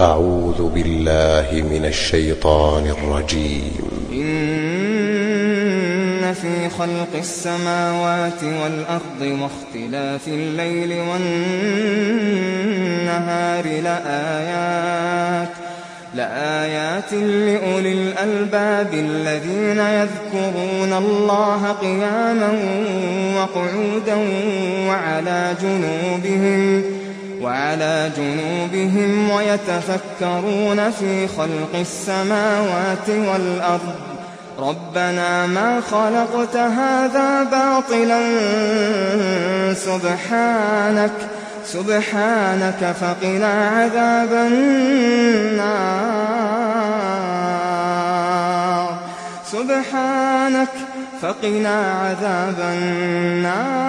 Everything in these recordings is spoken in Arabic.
أعوذ بالله من الشيطان الرجيم. إن في خلق السماوات والأرض واختلاف الليل والنهار لآيات لآيات لأولي الألباب الذين يذكرون الله قياما وقعودا وعلى جنوبهم وعلى جنوبهم ويتفكرون في خلق السماوات والأرض. ربنا ما خلقت هذا باطلا سبحانك سبحانك فقنا عذاب النار. سبحانك فقنا عذاب النار.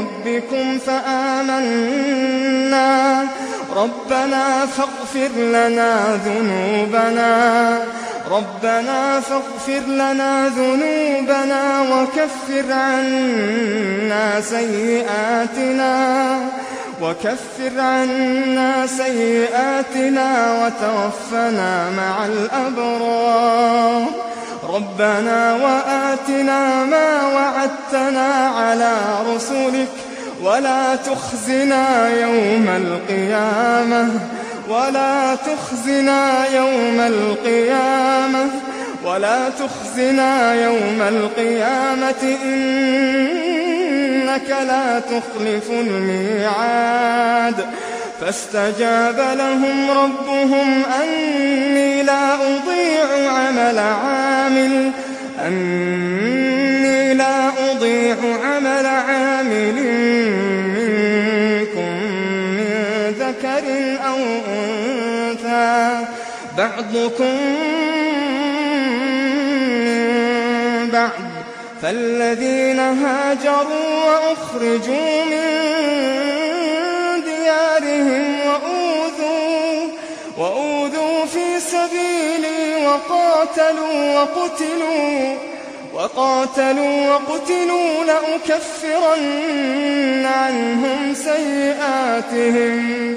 بربكم فآمنا. ربنا فاغفر لنا ذنوبنا. ربنا فاغفر لنا ذنوبنا وكفر عنا سيئاتنا. وكفر عنا سيئاتنا وتوفنا مع الأبرار. ربنا وآتنا ما وعدتنا على رسلك ولا تخزنا يوم القيامة ولا تخزنا يوم القيامة ولا تخزنا يوم القيامة إنك لا تخلف الميعاد فاستجاب لهم ربهم أني لا أضيع عمل عامل أني أنثى. بعضكم من بعض فالذين هاجروا وأخرجوا من ديارهم وأوذوا, وأوذوا في سبيلي وقاتلوا وقتلوا وقاتلوا وقتلوا لأكفرن عنهم سيئاتهم.